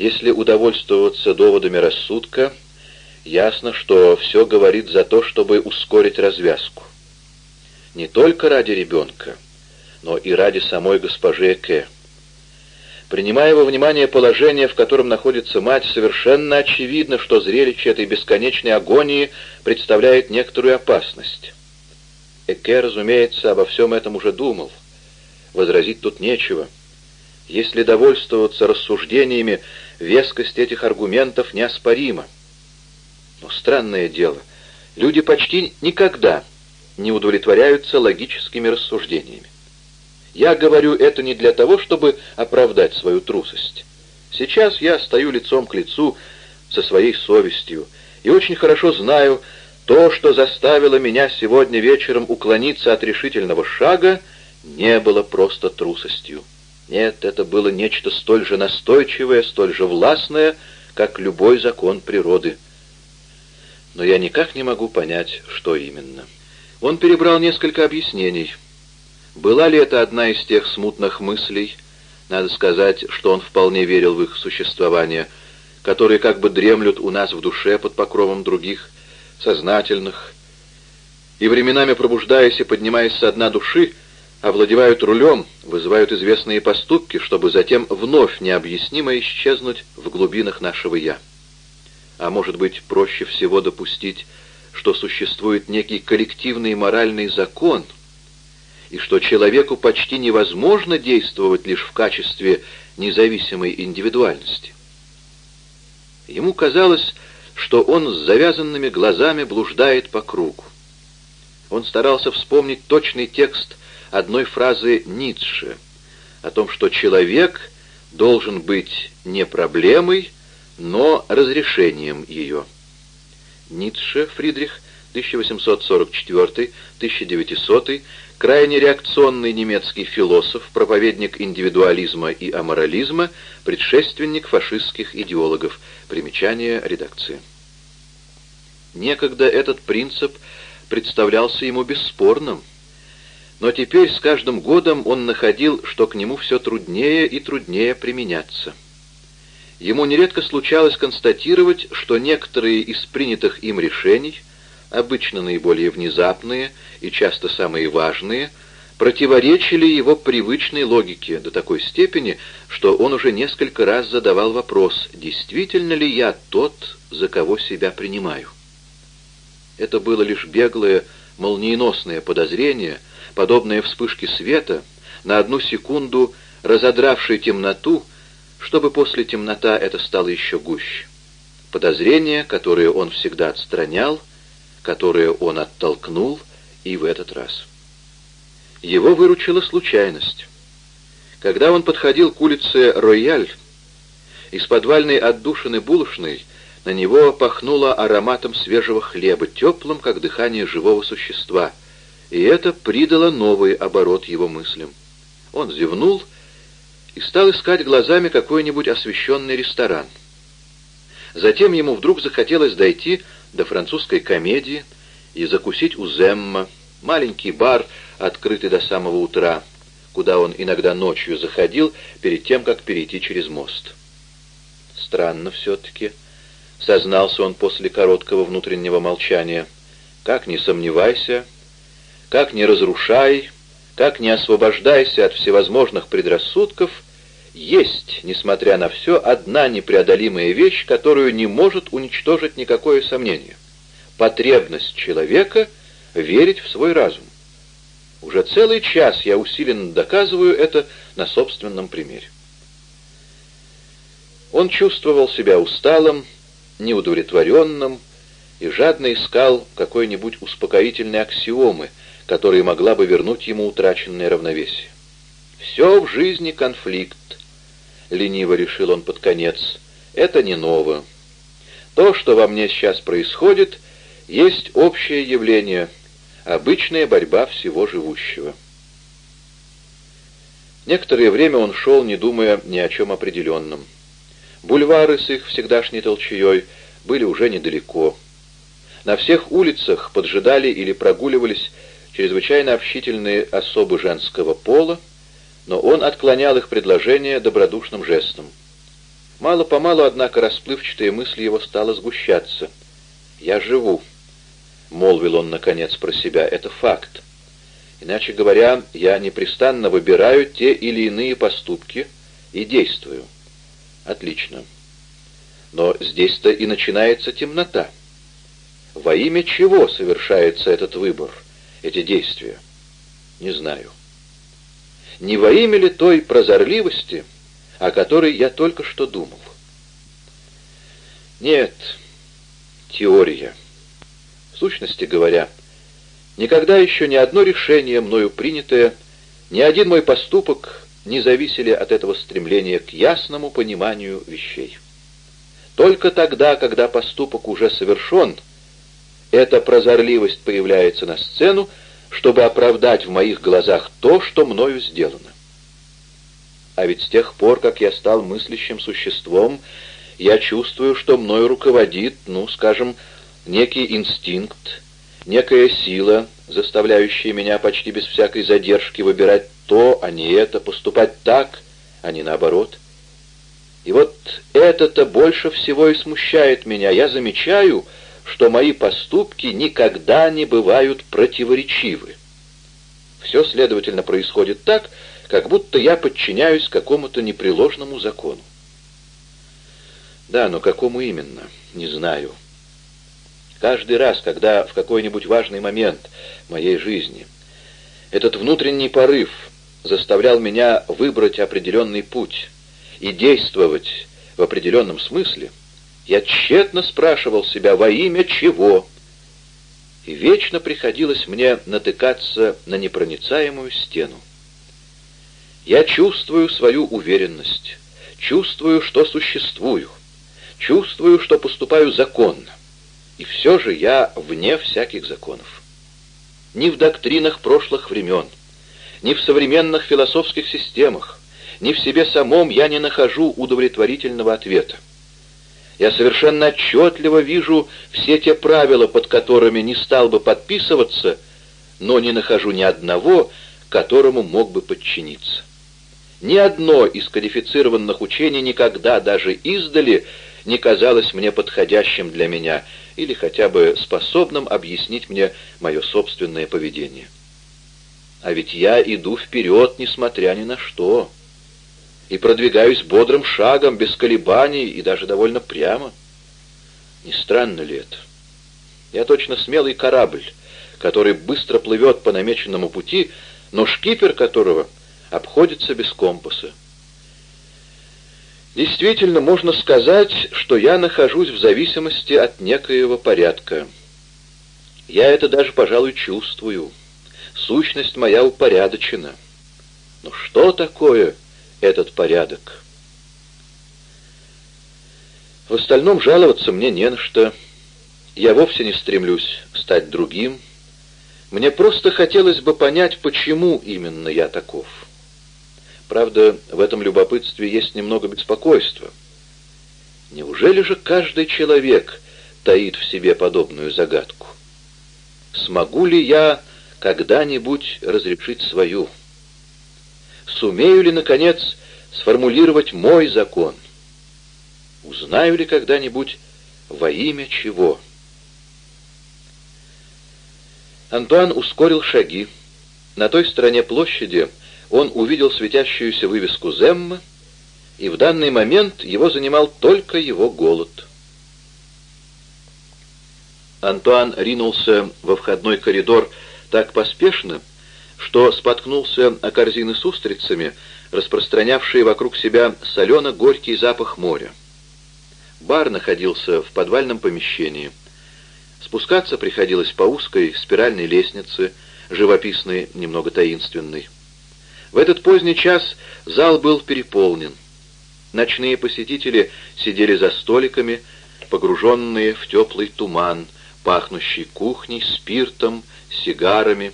Если удовольствоваться доводами рассудка, ясно, что все говорит за то, чтобы ускорить развязку. Не только ради ребенка, но и ради самой госпожи Эке. Принимая во внимание положение, в котором находится мать, совершенно очевидно, что зрелище этой бесконечной агонии представляет некоторую опасность. Эке, разумеется, обо всем этом уже думал. Возразить тут нечего. Если довольствоваться рассуждениями, вескость этих аргументов неоспорима. Но странное дело, люди почти никогда не удовлетворяются логическими рассуждениями. Я говорю это не для того, чтобы оправдать свою трусость. Сейчас я стою лицом к лицу со своей совестью и очень хорошо знаю, то, что заставило меня сегодня вечером уклониться от решительного шага, не было просто трусостью. Нет, это было нечто столь же настойчивое, столь же властное, как любой закон природы. Но я никак не могу понять, что именно. Он перебрал несколько объяснений — была ли это одна из тех смутных мыслей, надо сказать, что он вполне верил в их существование, которые как бы дремлют у нас в душе под покровом других, сознательных, и временами пробуждаясь и поднимаясь со дна души, овладевают рулем, вызывают известные поступки, чтобы затем вновь необъяснимо исчезнуть в глубинах нашего «я». А может быть, проще всего допустить, что существует некий коллективный моральный закон — и что человеку почти невозможно действовать лишь в качестве независимой индивидуальности. Ему казалось, что он с завязанными глазами блуждает по кругу. Он старался вспомнить точный текст одной фразы Ницше о том, что человек должен быть не проблемой, но разрешением ее. Ницше, Фридрих, 1844-1900, крайне реакционный немецкий философ, проповедник индивидуализма и аморализма, предшественник фашистских идеологов. Примечание редакции. Некогда этот принцип представлялся ему бесспорным, но теперь с каждым годом он находил, что к нему все труднее и труднее применяться. Ему нередко случалось констатировать, что некоторые из принятых им решений – обычно наиболее внезапные и часто самые важные, противоречили его привычной логике до такой степени, что он уже несколько раз задавал вопрос, действительно ли я тот, за кого себя принимаю. Это было лишь беглое, молниеносное подозрение, подобное вспышке света, на одну секунду разодравшей темноту, чтобы после темнота это стало еще гуще. Подозрение, которое он всегда отстранял, которое он оттолкнул и в этот раз. Его выручила случайность. Когда он подходил к улице Рояль, из подвальной отдушины булочной на него пахнуло ароматом свежего хлеба, теплым, как дыхание живого существа, и это придало новый оборот его мыслям. Он зевнул и стал искать глазами какой-нибудь освещенный ресторан. Затем ему вдруг захотелось дойти до французской комедии и закусить у Земма, маленький бар, открытый до самого утра, куда он иногда ночью заходил перед тем, как перейти через мост. Странно все-таки, сознался он после короткого внутреннего молчания. Как не сомневайся, как не разрушай, как не освобождайся от всевозможных предрассудков — есть, несмотря на все, одна непреодолимая вещь, которую не может уничтожить никакое сомнение. Потребность человека верить в свой разум. Уже целый час я усиленно доказываю это на собственном примере. Он чувствовал себя усталым, неудовлетворенным и жадно искал какой-нибудь успокоительной аксиомы, которая могла бы вернуть ему утраченное равновесие. Все в жизни конфликт, — лениво решил он под конец, — это не ново. То, что во мне сейчас происходит, есть общее явление, обычная борьба всего живущего. Некоторое время он шел, не думая ни о чем определенном. Бульвары с их всегдашней толчеей были уже недалеко. На всех улицах поджидали или прогуливались чрезвычайно общительные особы женского пола, но он отклонял их предложение добродушным жестом. Мало-помалу, однако, расплывчатая мысль его стала сгущаться. «Я живу», — молвил он, наконец, про себя, — «это факт. Иначе говоря, я непрестанно выбираю те или иные поступки и действую. Отлично. Но здесь-то и начинается темнота. Во имя чего совершается этот выбор, эти действия? Не знаю. Не во имя ли той прозорливости, о которой я только что думал? Нет, теория. В сущности говоря, никогда еще ни одно решение, мною принятое, ни один мой поступок не зависели от этого стремления к ясному пониманию вещей. Только тогда, когда поступок уже совершен, эта прозорливость появляется на сцену, чтобы оправдать в моих глазах то, что мною сделано. А ведь с тех пор, как я стал мыслящим существом, я чувствую, что мною руководит, ну, скажем, некий инстинкт, некая сила, заставляющая меня почти без всякой задержки выбирать то, а не это, поступать так, а не наоборот. И вот это-то больше всего и смущает меня. Я замечаю, что мои поступки никогда не бывают противоречивы. Все, следовательно, происходит так, как будто я подчиняюсь какому-то непреложному закону. Да, но какому именно, не знаю. Каждый раз, когда в какой-нибудь важный момент моей жизни этот внутренний порыв заставлял меня выбрать определенный путь и действовать в определенном смысле, я тщетно спрашивал себя, во имя чего, и вечно приходилось мне натыкаться на непроницаемую стену. Я чувствую свою уверенность, чувствую, что существую, чувствую, что поступаю законно. И все же я вне всяких законов. Ни в доктринах прошлых времен, ни в современных философских системах, ни в себе самом я не нахожу удовлетворительного ответа. Я совершенно отчетливо вижу все те правила, под которыми не стал бы подписываться, но не нахожу ни одного, которому мог бы подчиниться. Ни одно из кодифицированных учений никогда даже издали не казалось мне подходящим для меня или хотя бы способным объяснить мне мое собственное поведение. А ведь я иду вперед, несмотря ни на что, и продвигаюсь бодрым шагом, без колебаний и даже довольно прямо. Не странно ли это? Я точно смелый корабль, который быстро плывет по намеченному пути, но шкипер которого обходится без компаса. Действительно, можно сказать, что я нахожусь в зависимости от некоего порядка. Я это даже, пожалуй, чувствую. Сущность моя упорядочена. Но что такое этот порядок? В остальном жаловаться мне не на что. Я вовсе не стремлюсь стать другим. Мне просто хотелось бы понять, почему именно я таков. Правда, в этом любопытстве есть немного беспокойства. Неужели же каждый человек таит в себе подобную загадку? Смогу ли я когда-нибудь разрешить свою? Сумею ли, наконец, сформулировать мой закон? Узнаю ли когда-нибудь во имя чего? Антуан ускорил шаги. На той стороне площади он увидел светящуюся вывеску «Земма», и в данный момент его занимал только его голод. Антуан ринулся во входной коридор так поспешно, что споткнулся о корзины с устрицами, распространявшие вокруг себя солено-горький запах моря. Бар находился в подвальном помещении. Спускаться приходилось по узкой спиральной лестнице, живописной, немного таинственной. В этот поздний час зал был переполнен. Ночные посетители сидели за столиками, погруженные в теплый туман, пахнущий кухней, спиртом, сигарами,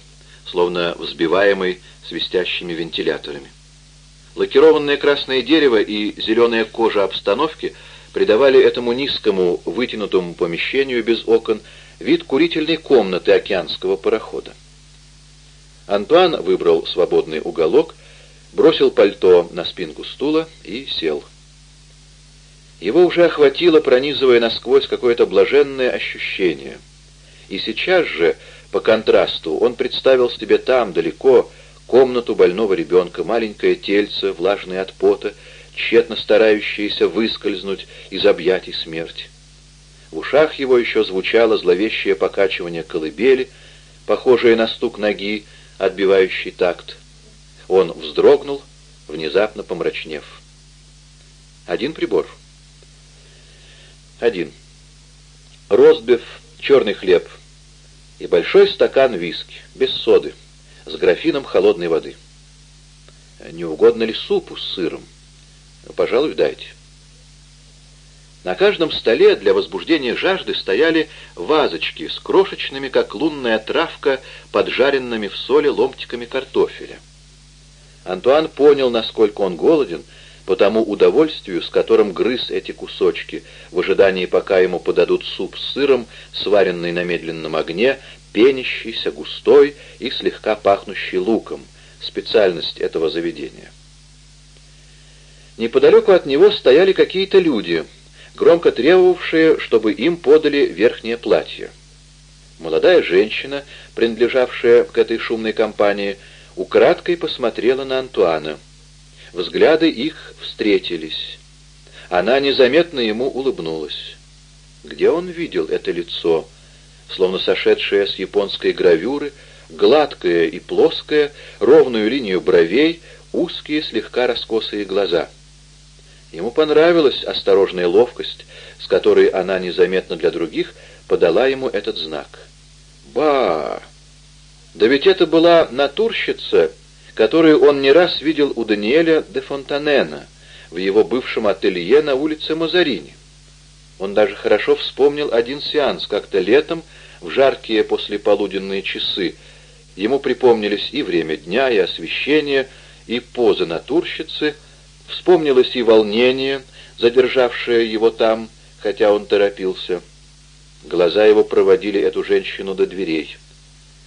словно взбиваемый свистящими вентиляторами. Лакированное красное дерево и зеленая кожа обстановки придавали этому низкому вытянутому помещению без окон вид курительной комнаты океанского парохода. Антуан выбрал свободный уголок, бросил пальто на спинку стула и сел. Его уже охватило, пронизывая насквозь какое-то блаженное ощущение. И сейчас же, по контрасту, он представил себе там, далеко, комнату больного ребенка, маленькое тельце, влажное от пота, тщетно старающееся выскользнуть из объятий смерти. В ушах его еще звучало зловещее покачивание колыбели, похожее на стук ноги, отбивающий такт. Он вздрогнул, внезапно помрачнев. Один прибор. Один. Ростбиф, черный хлеб и большой стакан виски, без соды, с графином холодной воды. Не угодно ли супу с сыром? Пожалуй, дайте. На каждом столе для возбуждения жажды стояли вазочки с крошечными, как лунная травка, поджаренными в соли ломтиками картофеля. Антуан понял, насколько он голоден, по тому удовольствию, с которым грыз эти кусочки, в ожидании, пока ему подадут суп с сыром, сваренный на медленном огне, пенящийся, густой и слегка пахнущий луком, специальность этого заведения. Неподалеку от него стояли какие-то люди — громко требовавшие, чтобы им подали верхнее платье. Молодая женщина, принадлежавшая к этой шумной компании, украдкой посмотрела на Антуана. Взгляды их встретились. Она незаметно ему улыбнулась. Где он видел это лицо, словно сошедшее с японской гравюры, гладкое и плоское, ровную линию бровей, узкие слегка раскосые глаза — Ему понравилась осторожная ловкость, с которой она незаметно для других подала ему этот знак. «Ба! Да ведь это была натурщица, которую он не раз видел у Даниэля де Фонтанена в его бывшем ателье на улице Мазарини. Он даже хорошо вспомнил один сеанс как-то летом в жаркие послеполуденные часы. Ему припомнились и время дня, и освещение, и поза натурщицы — Вспомнилось и волнение, задержавшее его там, хотя он торопился. Глаза его проводили эту женщину до дверей.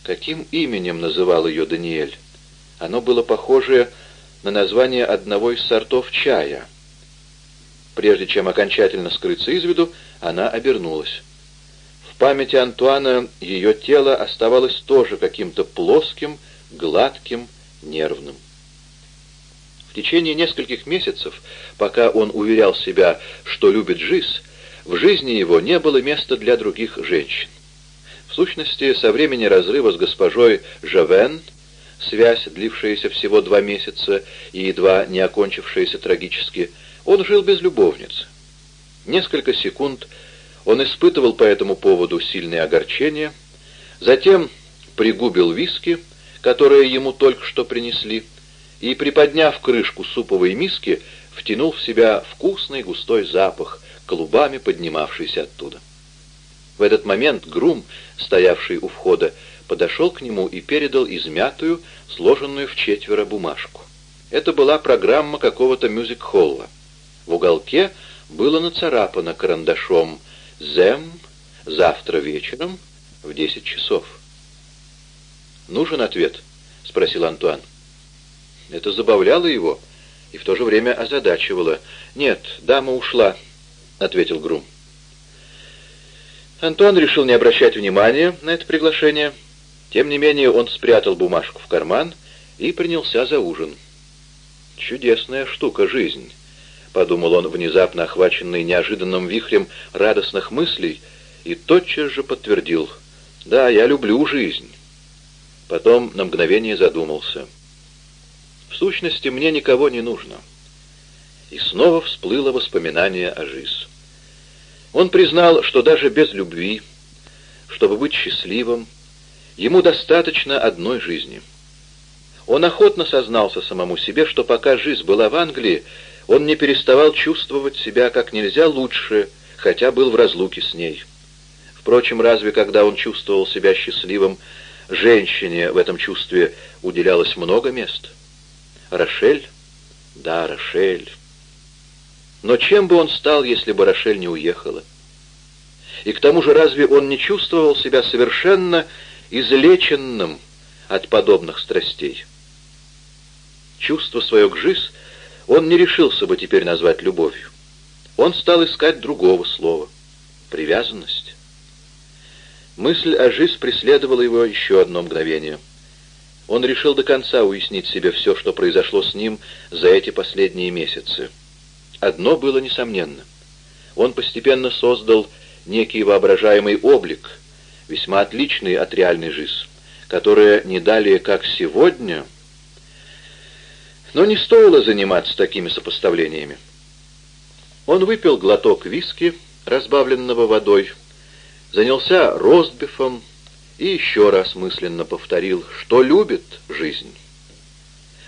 Каким именем называл ее Даниэль? Оно было похоже на название одного из сортов чая. Прежде чем окончательно скрыться из виду, она обернулась. В памяти Антуана ее тело оставалось тоже каким-то плоским, гладким, нервным. В течение нескольких месяцев, пока он уверял себя, что любит Жиз, в жизни его не было места для других женщин. В сущности, со времени разрыва с госпожой Жавен, связь, длившаяся всего два месяца и едва не окончившаяся трагически, он жил без любовницы. Несколько секунд он испытывал по этому поводу сильное огорчение, затем пригубил виски, которые ему только что принесли, и, приподняв крышку суповой миски, втянул в себя вкусный густой запах, клубами поднимавшийся оттуда. В этот момент Грум, стоявший у входа, подошел к нему и передал измятую, сложенную в четверо бумажку. Это была программа какого-то мюзик-холла. В уголке было нацарапано карандашом «Зем, завтра вечером в десять часов». «Нужен ответ?» — спросил Антуан. Это забавляло его и в то же время озадачивало. «Нет, дама ушла», — ответил Грум. Антуан решил не обращать внимания на это приглашение. Тем не менее он спрятал бумажку в карман и принялся за ужин. «Чудесная штука жизнь», — подумал он, внезапно охваченный неожиданным вихрем радостных мыслей, и тотчас же подтвердил. «Да, я люблю жизнь». Потом на мгновение задумался — в сущности, мне никого не нужно. И снова всплыло воспоминание о Жиз. Он признал, что даже без любви, чтобы быть счастливым, ему достаточно одной жизни. Он охотно сознался самому себе, что пока жизнь была в Англии, он не переставал чувствовать себя как нельзя лучше, хотя был в разлуке с ней. Впрочем, разве когда он чувствовал себя счастливым, женщине в этом чувстве уделялось много места? Рошель? Да, Рошель. Но чем бы он стал, если бы Рошель не уехала? И к тому же разве он не чувствовал себя совершенно излеченным от подобных страстей? Чувство свое к жизнь он не решился бы теперь назвать любовью. он стал искать другого слова — привязанность. Мысль о жизнь преследовала его еще одно мгновение. Он решил до конца уяснить себе все, что произошло с ним за эти последние месяцы. Одно было несомненно. Он постепенно создал некий воображаемый облик, весьма отличный от реальной жизни, которая не далее, как сегодня... Но не стоило заниматься такими сопоставлениями. Он выпил глоток виски, разбавленного водой, занялся ростбифом и еще раз мысленно повторил, что любит жизнь.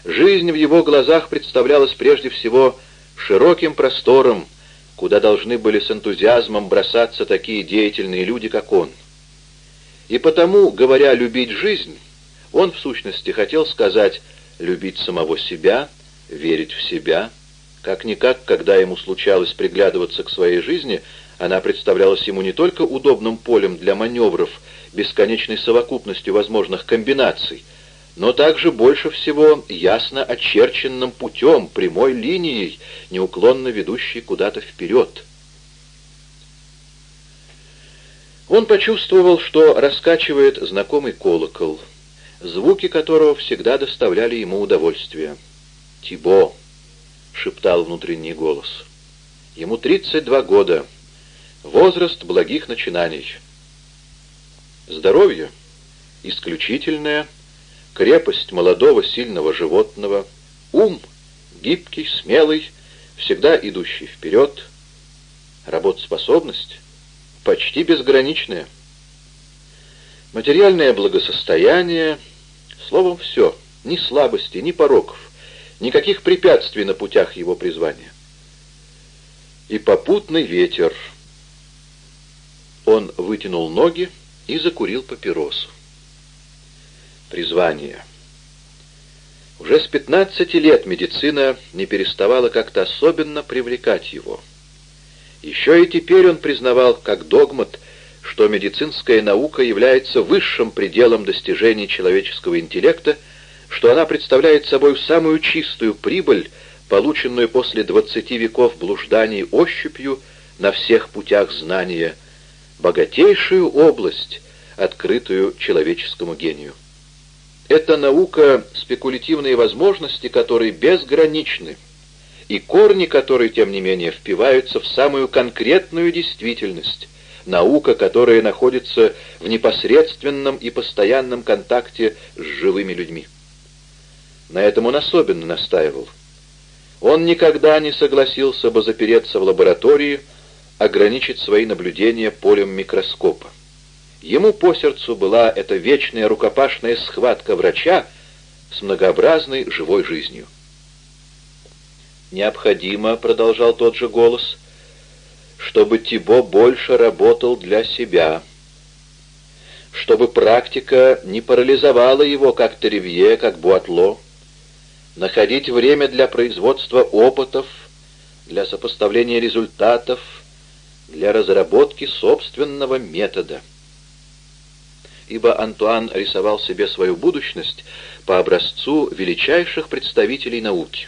Жизнь в его глазах представлялась прежде всего широким простором, куда должны были с энтузиазмом бросаться такие деятельные люди, как он. И потому, говоря «любить жизнь», он в сущности хотел сказать «любить самого себя», «верить в себя». Как-никак, когда ему случалось приглядываться к своей жизни, она представлялась ему не только удобным полем для маневров, бесконечной совокупностью возможных комбинаций, но также больше всего ясно очерченным путем, прямой линией, неуклонно ведущей куда-то вперед. Он почувствовал, что раскачивает знакомый колокол, звуки которого всегда доставляли ему удовольствие. «Тибо!» — шептал внутренний голос. «Ему 32 года. Возраст благих начинаний. Здоровье исключительное — крепость молодого сильного животного, ум гибкий, смелый, всегда идущий вперед, работоспособность почти безграничная, материальное благосостояние, словом, все, ни слабости, ни пороков, никаких препятствий на путях его призвания. И попутный ветер. Он вытянул ноги и закурил папиросу призвание. Уже с 15 лет медицина не переставала как-то особенно привлекать его. Еще и теперь он признавал как догмат, что медицинская наука является высшим пределом достижений человеческого интеллекта, что она представляет собой самую чистую прибыль, полученную после 20 веков блужданий ощупью на всех путях знания, богатейшую область, открытую человеческому гению. Это наука, спекулятивные возможности которой безграничны, и корни которой, тем не менее, впиваются в самую конкретную действительность, наука, которая находится в непосредственном и постоянном контакте с живыми людьми. На этом он особенно настаивал. Он никогда не согласился бы запереться в лаборатории, ограничить свои наблюдения полем микроскопа. Ему по сердцу была эта вечная рукопашная схватка врача с многообразной живой жизнью. «Необходимо», — продолжал тот же голос, — «чтобы Тибо больше работал для себя, чтобы практика не парализовала его, как Теревье, как Буатло, находить время для производства опытов, для сопоставления результатов, для разработки собственного метода» ибо Антуан рисовал себе свою будущность по образцу величайших представителей науки.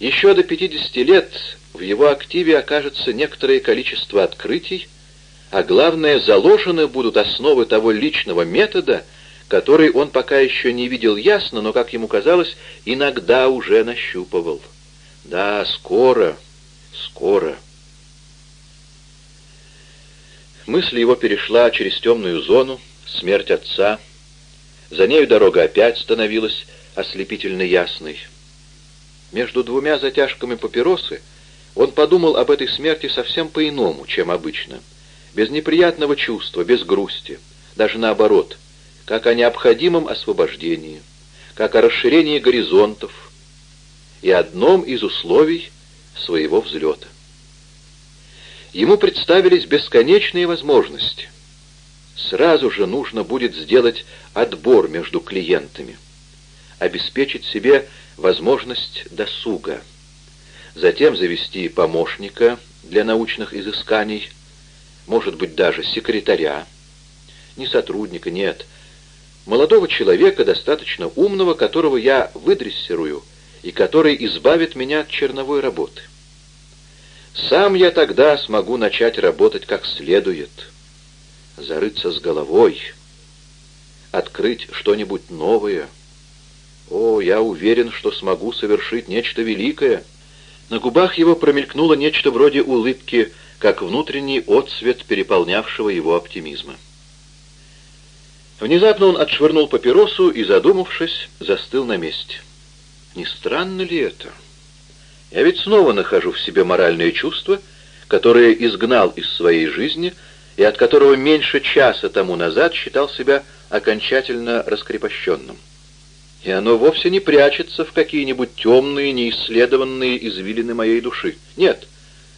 Еще до 50 лет в его активе окажется некоторое количество открытий, а главное, заложены будут основы того личного метода, который он пока еще не видел ясно, но, как ему казалось, иногда уже нащупывал. Да, скоро, скоро. Мысль его перешла через темную зону, смерть отца. За нею дорога опять становилась ослепительно ясной. Между двумя затяжками папиросы он подумал об этой смерти совсем по-иному, чем обычно. Без неприятного чувства, без грусти, даже наоборот, как о необходимом освобождении, как о расширении горизонтов и одном из условий своего взлета. Ему представились бесконечные возможности. Сразу же нужно будет сделать отбор между клиентами, обеспечить себе возможность досуга, затем завести помощника для научных изысканий, может быть, даже секретаря, не сотрудника, нет, молодого человека, достаточно умного, которого я выдрессирую и который избавит меня от черновой работы. Сам я тогда смогу начать работать как следует, зарыться с головой, открыть что-нибудь новое. О, я уверен, что смогу совершить нечто великое. На губах его промелькнуло нечто вроде улыбки, как внутренний отсвет переполнявшего его оптимизма. Внезапно он отшвырнул папиросу и, задумавшись, застыл на месте. Не странно ли это? Я ведь снова нахожу в себе моральное чувство, которое изгнал из своей жизни и от которого меньше часа тому назад считал себя окончательно раскрепощенным. И оно вовсе не прячется в какие-нибудь темные, неисследованные извилины моей души. Нет,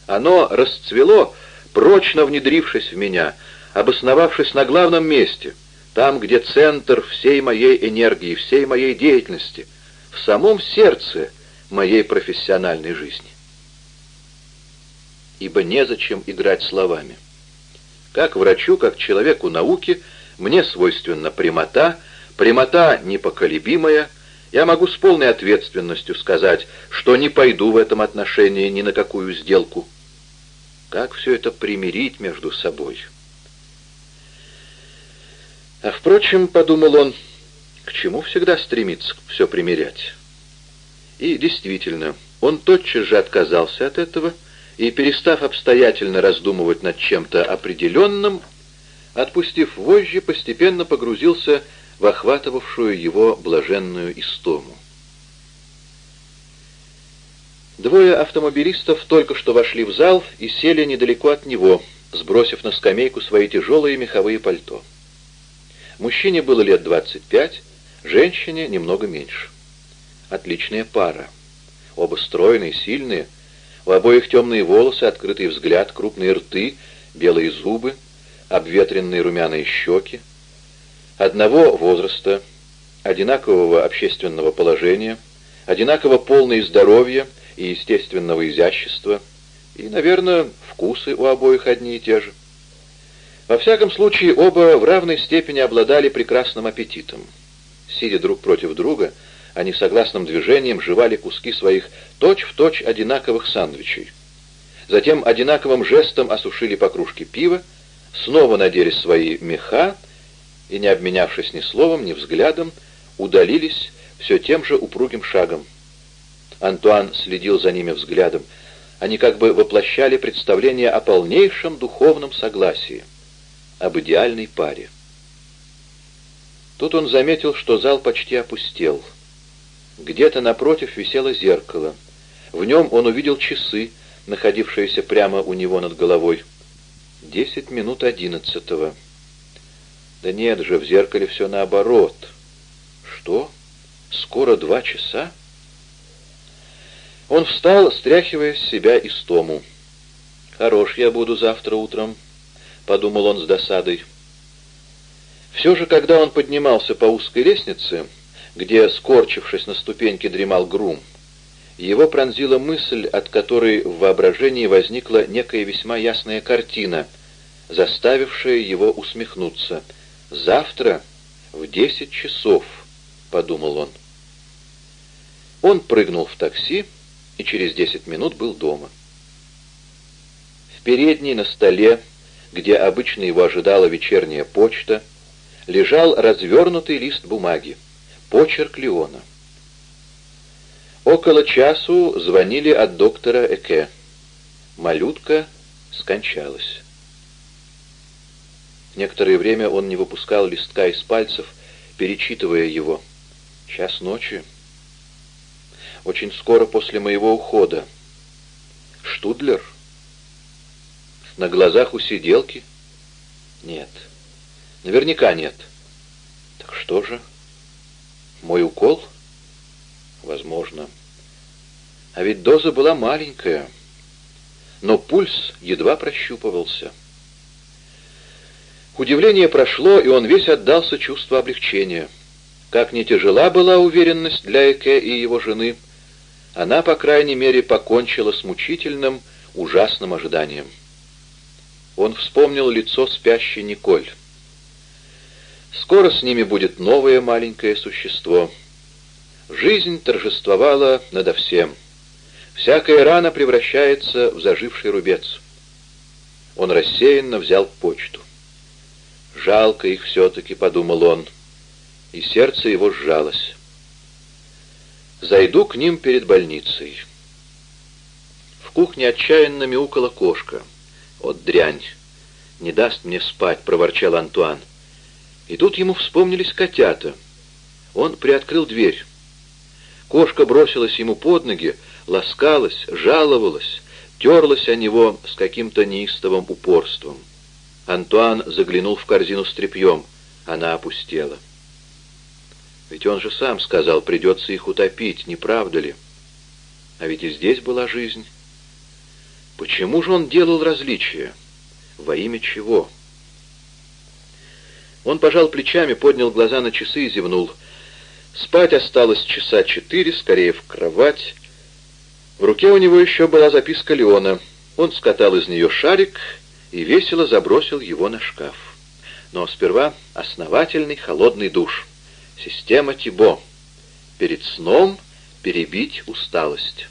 оно расцвело, прочно внедрившись в меня, обосновавшись на главном месте, там, где центр всей моей энергии, всей моей деятельности, в самом сердце — моей профессиональной жизни. Ибо незачем играть словами. Как врачу, как человеку науки, мне свойственна прямота, прямота непоколебимая, я могу с полной ответственностью сказать, что не пойду в этом отношении ни на какую сделку. Как все это примирить между собой? А впрочем, подумал он, к чему всегда стремиться все примирять? И действительно, он тотчас же отказался от этого и, перестав обстоятельно раздумывать над чем-то определенным, отпустив вожжи, постепенно погрузился в охватывавшую его блаженную истому. Двое автомобилистов только что вошли в зал и сели недалеко от него, сбросив на скамейку свои тяжелые меховые пальто. Мужчине было лет 25, женщине немного меньше отличная пара. Оба стройные, сильные, у обоих темные волосы, открытый взгляд, крупные рты, белые зубы, обветренные румяные щеки. Одного возраста, одинакового общественного положения, одинаково полные здоровья и естественного изящества, и, наверное, вкусы у обоих одни и те же. Во всяком случае, оба в равной степени обладали прекрасным аппетитом. Сидя друг против друга, они согласным движением жевали куски своих точь-в-точь точь одинаковых сандвичей. Затем одинаковым жестом осушили по кружке пива, снова надели свои меха и, не обменявшись ни словом, ни взглядом, удалились все тем же упругим шагом. Антуан следил за ними взглядом. Они как бы воплощали представление о полнейшем духовном согласии, об идеальной паре. Тут он заметил, что зал почти опустел — где-то напротив висело зеркало. В нем он увидел часы, находившиеся прямо у него над головой. Десять минут одиннадцатого. Да нет же, в зеркале все наоборот. Что? Скоро два часа? Он встал, стряхивая с себя истому. «Хорош я буду завтра утром», — подумал он с досадой. Все же, когда он поднимался по узкой лестнице, где, скорчившись на ступеньке, дремал грум, его пронзила мысль, от которой в воображении возникла некая весьма ясная картина, заставившая его усмехнуться. «Завтра в десять часов», — подумал он. Он прыгнул в такси и через десять минут был дома. В передней на столе, где обычно его ожидала вечерняя почта, лежал развернутый лист бумаги. Почерк Леона. Около часу звонили от доктора Эке. Малютка скончалась. Некоторое время он не выпускал листка из пальцев, перечитывая его. Час ночи. Очень скоро после моего ухода. Штудлер? На глазах у сиделки? Нет. Наверняка нет. Так что же? Мой укол? Возможно. А ведь доза была маленькая, но пульс едва прощупывался. Удивление прошло, и он весь отдался чувству облегчения. Как не тяжела была уверенность для Эке и его жены, она, по крайней мере, покончила с мучительным, ужасным ожиданием. Он вспомнил лицо спящей Николь. Скоро с ними будет новое маленькое существо. Жизнь торжествовала надо всем. Всякая рана превращается в заживший рубец. Он рассеянно взял почту. «Жалко их все-таки», — подумал он, и сердце его сжалось. «Зайду к ним перед больницей». В кухне отчаянно мяукала кошка. «Вот дрянь! Не даст мне спать», — проворчал Антуан. И тут ему вспомнились котята. Он приоткрыл дверь. Кошка бросилась ему под ноги, ласкалась, жаловалась, терлась о него с каким-то неистовым упорством. Антуан заглянул в корзину с тряпьем. Она опустела. Ведь он же сам сказал, придется их утопить, не правда ли? А ведь и здесь была жизнь. Почему же он делал различия? Во имя чего? Он пожал плечами, поднял глаза на часы и зевнул. Спать осталось часа четыре, скорее в кровать. В руке у него еще была записка Леона. Он скатал из нее шарик и весело забросил его на шкаф. Но сперва основательный холодный душ. Система Тибо. Перед сном перебить усталость.